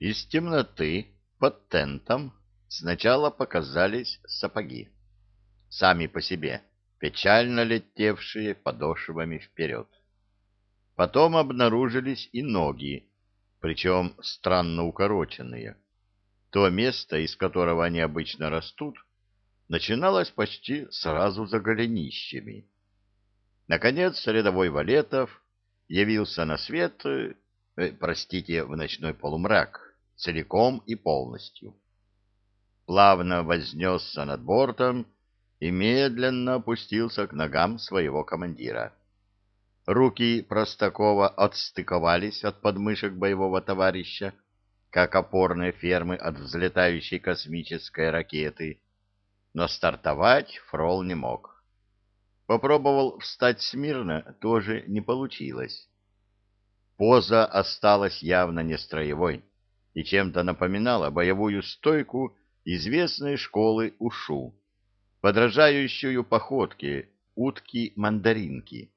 Из темноты под тентом сначала показались сапоги, сами по себе, печально летевшие подошвами вперед. Потом обнаружились и ноги, причем странно укороченные. То место, из которого они обычно растут, начиналось почти сразу за голенищами. Наконец рядовой Валетов явился на свет, э, простите, в ночной полумрак — целиком и полностью. Плавно вознесся над бортом и медленно опустился к ногам своего командира. Руки Простакова отстыковались от подмышек боевого товарища, как опорные фермы от взлетающей космической ракеты, но стартовать Фрол не мог. Попробовал встать смирно, тоже не получилось. Поза осталась явно не строевой, и чем-то напоминала боевую стойку известной школы ушу, подражающую походке утки-мандаринки.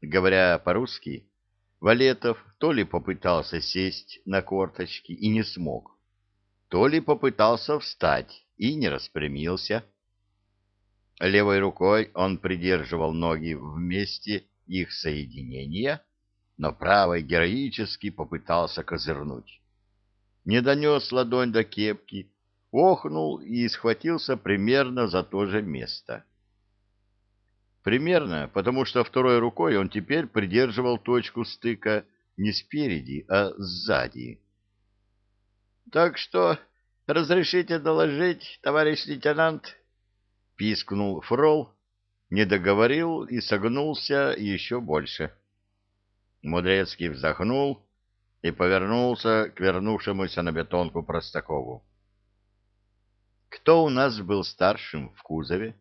Говоря по-русски, Валетов то ли попытался сесть на корточки и не смог, то ли попытался встать и не распрямился. Левой рукой он придерживал ноги вместе их соединения, но правой героически попытался козырнуть не донес ладонь до кепки, охнул и схватился примерно за то же место. Примерно, потому что второй рукой он теперь придерживал точку стыка не спереди, а сзади. — Так что разрешите доложить, товарищ лейтенант? — пискнул Фрол, не договорил и согнулся еще больше. Мудрецкий вздохнул и повернулся к вернувшемуся на бетонку Простакову. «Кто у нас был старшим в кузове?»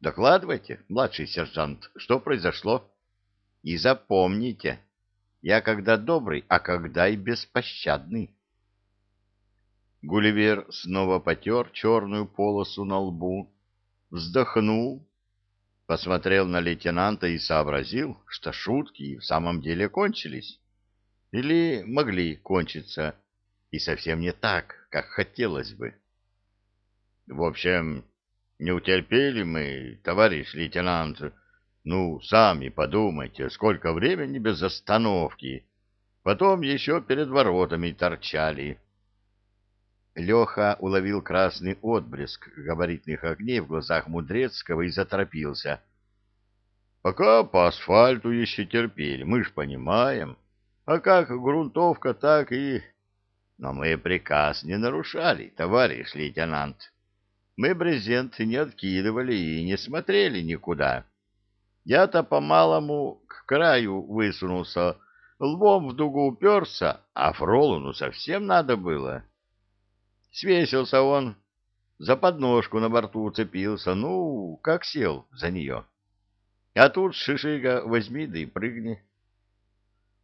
«Докладывайте, младший сержант, что произошло?» «И запомните, я когда добрый, а когда и беспощадный». Гулливер снова потер черную полосу на лбу, вздохнул, посмотрел на лейтенанта и сообразил, что шутки и в самом деле кончились или могли кончиться, и совсем не так, как хотелось бы. В общем, не утерпели мы, товарищ лейтенант. Ну, сами подумайте, сколько времени без остановки. Потом еще перед воротами торчали. Леха уловил красный отблеск габаритных огней в глазах Мудрецкого и заторопился. — Пока по асфальту еще терпели, мы ж понимаем. — а как грунтовка, так и... Но мы приказ не нарушали, товарищ лейтенант. Мы брезент не откидывали и не смотрели никуда. Я-то по-малому к краю высунулся, лбом в дугу уперся, а Фролуну совсем надо было. Свесился он, за подножку на борту уцепился, ну, как сел за нее. А тут шишига возьми да и прыгни.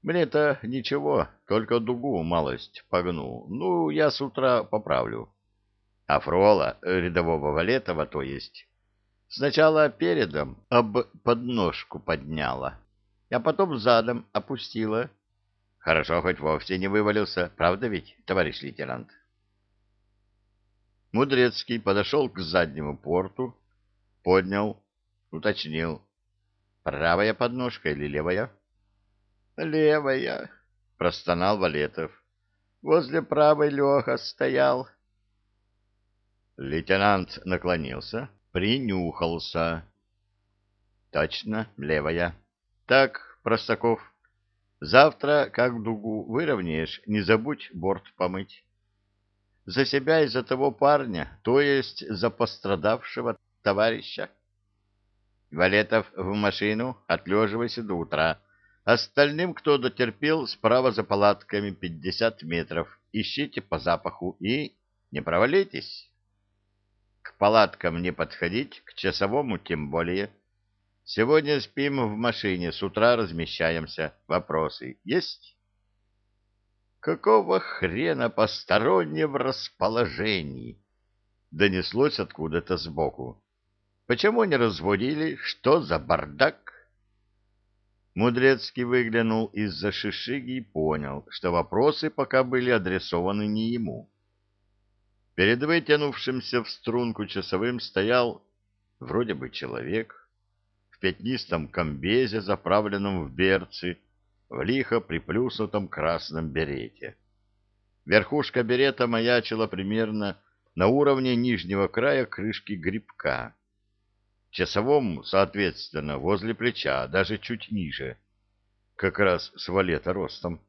Мне-то ничего, только дугу малость погну. Ну, я с утра поправлю. А фрола, э, рядового Валетова, то есть, сначала передом об подножку подняла, а потом задом опустила. Хорошо, хоть вовсе не вывалился, правда ведь, товарищ лейтенант? Мудрецкий подошел к заднему порту, поднял, уточнил. Правая подножка или левая? — Левая, — простонал Валетов. Возле правой Леха стоял. Лейтенант наклонился, принюхался. Точно, левая. Так, Простаков, завтра, как дугу выровняешь, не забудь борт помыть. За себя и за того парня, то есть за пострадавшего товарища. Валетов в машину, отлеживайся до утра. Остальным, кто дотерпел, справа за палатками 50 метров. Ищите по запаху и не провалитесь. К палаткам не подходить, к часовому тем более. Сегодня спим в машине, с утра размещаемся. Вопросы есть? Какого хрена постороннее в расположении? Донеслось откуда-то сбоку. Почему не разводили? Что за бардак? Мудрецкий выглянул из-за шишиги и понял, что вопросы пока были адресованы не ему. Перед вытянувшимся в струнку часовым стоял вроде бы человек в пятнистом комбезе, заправленном в берцы, в лихо приплюснутом красном берете. Верхушка берета маячила примерно на уровне нижнего края крышки грибка часовому, соответственно, возле плеча, а даже чуть ниже, как раз с валета ростом,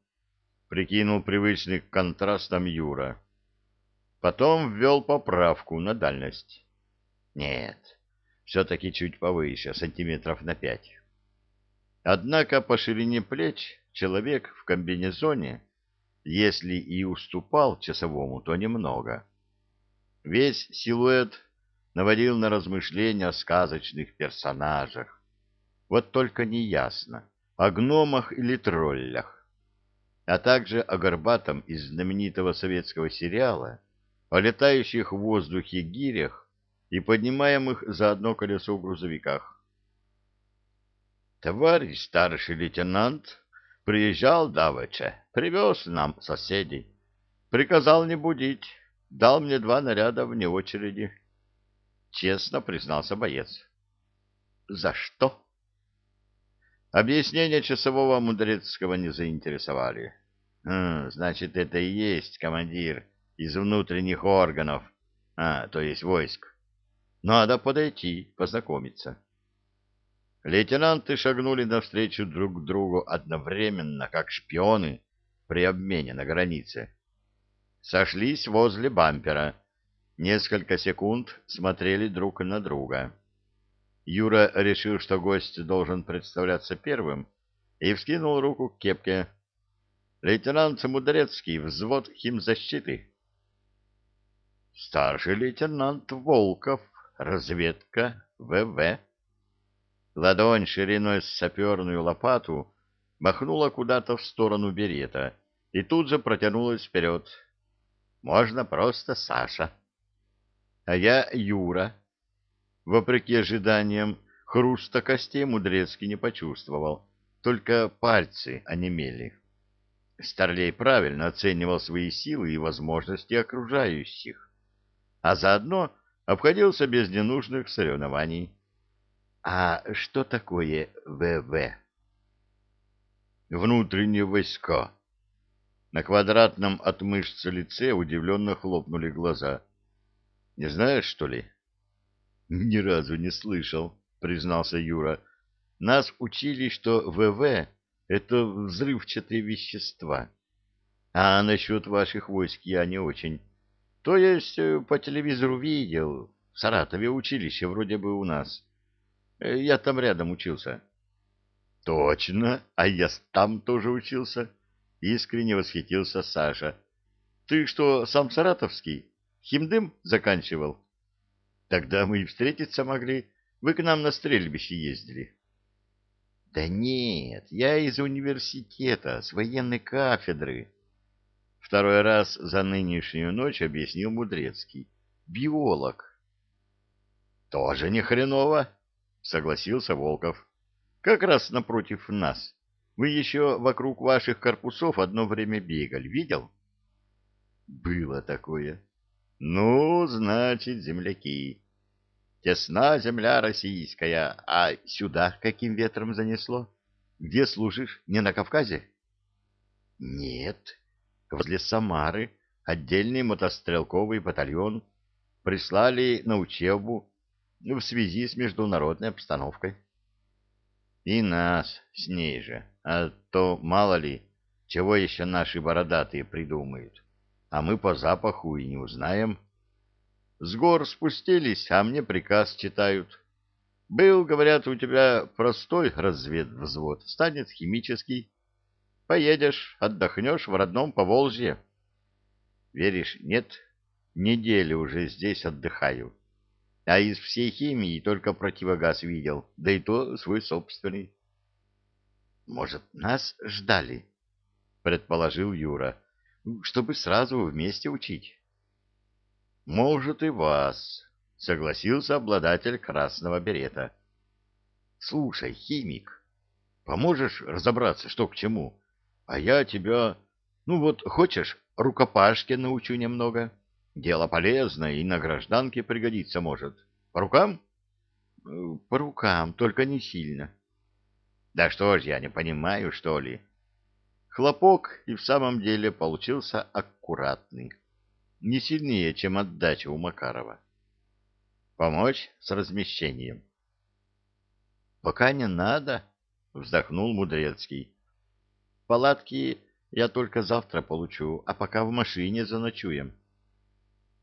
прикинул привычный к контрастам Юра. Потом ввел поправку на дальность. Нет, все-таки чуть повыше, сантиметров на пять. Однако по ширине плеч человек в комбинезоне, если и уступал часовому, то немного. Весь силуэт наводил на размышления о сказочных персонажах. Вот только неясно, о гномах или троллях, а также о горбатом из знаменитого советского сериала, о летающих в воздухе гирях и поднимаемых за одно колесо грузовиках. Товарищ старший лейтенант приезжал давеча, привез нам соседей. Приказал не будить, дал мне два наряда вне очереди честно признался боец. «За что?» Объяснения часового мудрецкого не заинтересовали. «Хм, «Значит, это и есть командир из внутренних органов, а, то есть войск. Надо подойти, познакомиться». Лейтенанты шагнули навстречу друг другу одновременно, как шпионы при обмене на границе. Сошлись возле бампера — Несколько секунд смотрели друг на друга. Юра решил, что гость должен представляться первым, и вскинул руку к кепке. «Лейтенант Мудрецкий, взвод химзащиты». «Старший лейтенант Волков, разведка ВВ». Ладонь шириной с саперную лопату махнула куда-то в сторону берета и тут же протянулась вперед. «Можно просто Саша». А я Юра. Вопреки ожиданиям, хруста костей Мудрецкий не почувствовал, только пальцы онемели. Старлей правильно оценивал свои силы и возможности окружающих, а заодно обходился без ненужных соревнований. А что такое ВВ? Внутренние войска. На квадратном от мышц лице удивленно хлопнули глаза. Не знаешь, что ли? — Ни разу не слышал, — признался Юра. — Нас учили, что ВВ — это взрывчатые вещества. А насчет ваших войск я не очень. То есть э, по телевизору видел. В Саратове училище вроде бы у нас. Э, я там рядом учился. — Точно, а я там тоже учился, — искренне восхитился Саша. — Ты что, сам саратовский? — Химдым заканчивал. Тогда мы и встретиться могли. Вы к нам на стрельбище ездили. Да нет, я из университета, с военной кафедры. Второй раз за нынешнюю ночь объяснил Мудрецкий. Биолог. Тоже не хреново, согласился Волков. Как раз напротив нас. Вы еще вокруг ваших корпусов одно время бегали, видел? Было такое. Ну, значит, земляки. Тесна земля российская, а сюда каким ветром занесло? Где служишь? Не на Кавказе? Нет. Возле Самары отдельный мотострелковый батальон прислали на учебу в связи с международной обстановкой. И нас с ней же, а то мало ли, чего еще наши бородатые придумают а мы по запаху и не узнаем. С гор спустились, а мне приказ читают. Был, говорят, у тебя простой разведвзвод, станет химический. Поедешь, отдохнешь в родном Поволжье. Веришь, нет, неделю уже здесь отдыхаю. А из всей химии только противогаз видел, да и то свой собственный. — Может, нас ждали? — предположил Юра. — ну, чтобы сразу вместе учить. Может и вас, согласился обладатель красного берета. Слушай, химик, поможешь разобраться, что к чему? А я тебя, ну вот, хочешь, рукопашки научу немного. Дело полезное и на гражданке пригодится может. По рукам? По рукам, только не сильно. Да что ж, я не понимаю, что ли? Хлопок и в самом деле получился аккуратный, не сильнее, чем отдача у Макарова. Помочь с размещением. Пока не надо, вздохнул Мудрецкий. Палатки я только завтра получу, а пока в машине заночуем.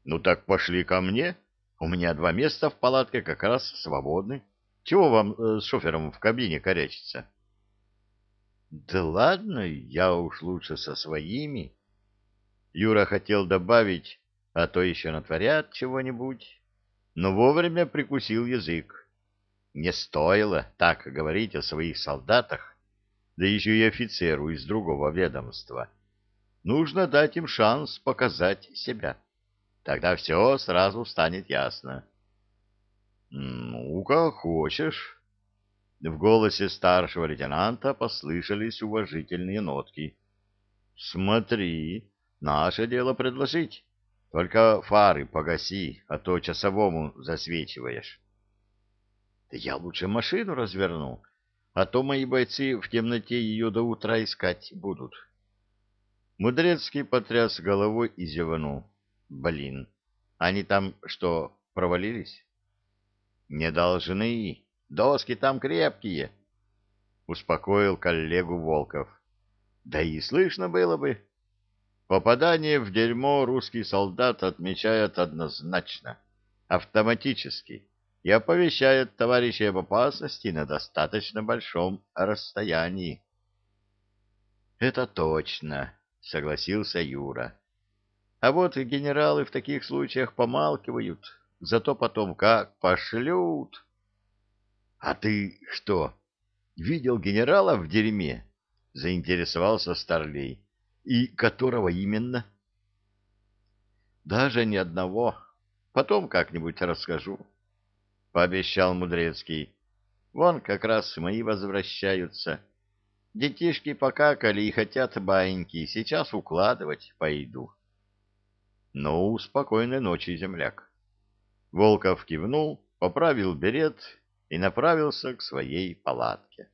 Ну так пошли ко мне. У меня два места в палатке как раз свободны. Чего вам э, с шофером в кабине корячиться? Да ладно, я уж лучше со своими. Юра хотел добавить, а то еще натворят чего-нибудь, но вовремя прикусил язык. Не стоило так говорить о своих солдатах, да еще и офицеру из другого ведомства. Нужно дать им шанс показать себя. Тогда все сразу станет ясно. — Ну, как хочешь, в голосе старшего лейтенанта послышались уважительные нотки. «Смотри, наше дело предложить. Только фары погаси, а то часовому засвечиваешь». «Да я лучше машину разверну, а то мои бойцы в темноте ее до утра искать будут». Мудрецкий потряс головой и зевнул. «Блин, они там что, провалились?» «Не должны Доски там крепкие, — успокоил коллегу Волков. Да и слышно было бы. Попадание в дерьмо русский солдат отмечает однозначно, автоматически, и оповещает товарищей об опасности на достаточно большом расстоянии. «Это точно», — согласился Юра. «А вот генералы в таких случаях помалкивают, зато потом как пошлют». А ты что, видел генерала в дерьме? — заинтересовался Старлей. — И которого именно? — Даже ни одного. Потом как-нибудь расскажу, — пообещал Мудрецкий. — Вон как раз мои возвращаются. Детишки покакали и хотят баиньки. Сейчас укладывать пойду. — Ну, спокойной ночи, земляк. Волков кивнул, поправил берет и направился к своей палатке.